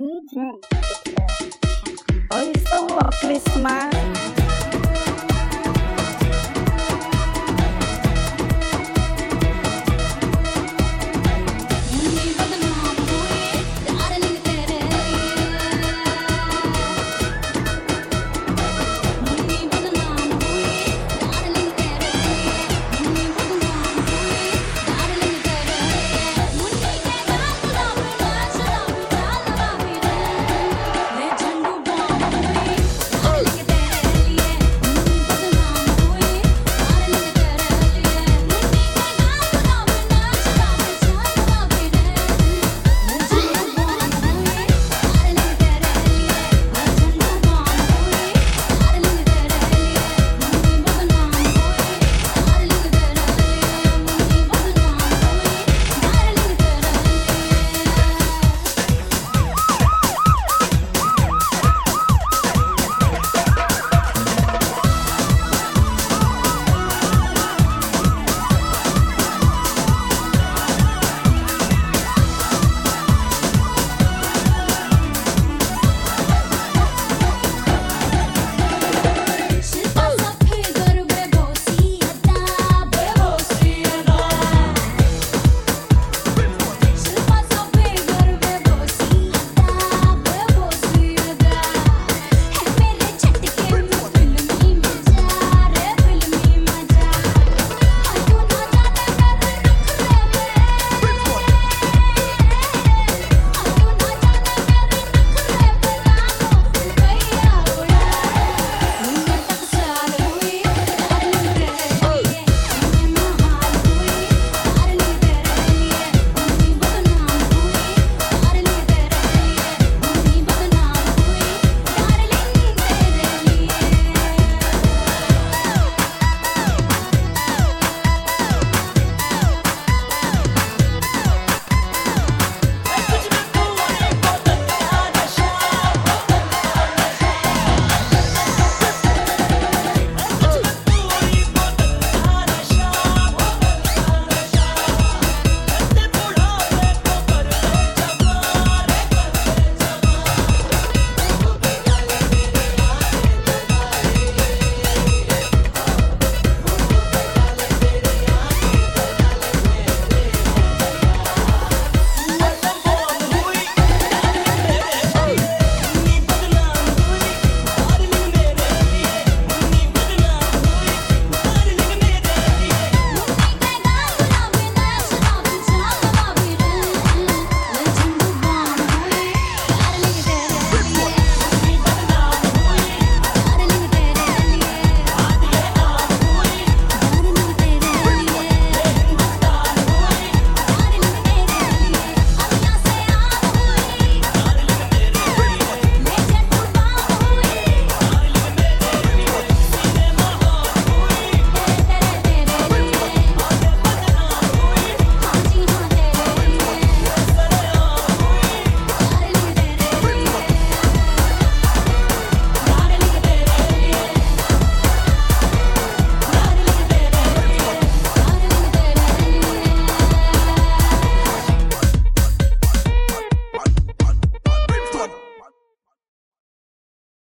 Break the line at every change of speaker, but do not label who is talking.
DJ អើយសូមមកគ្រីស្មាស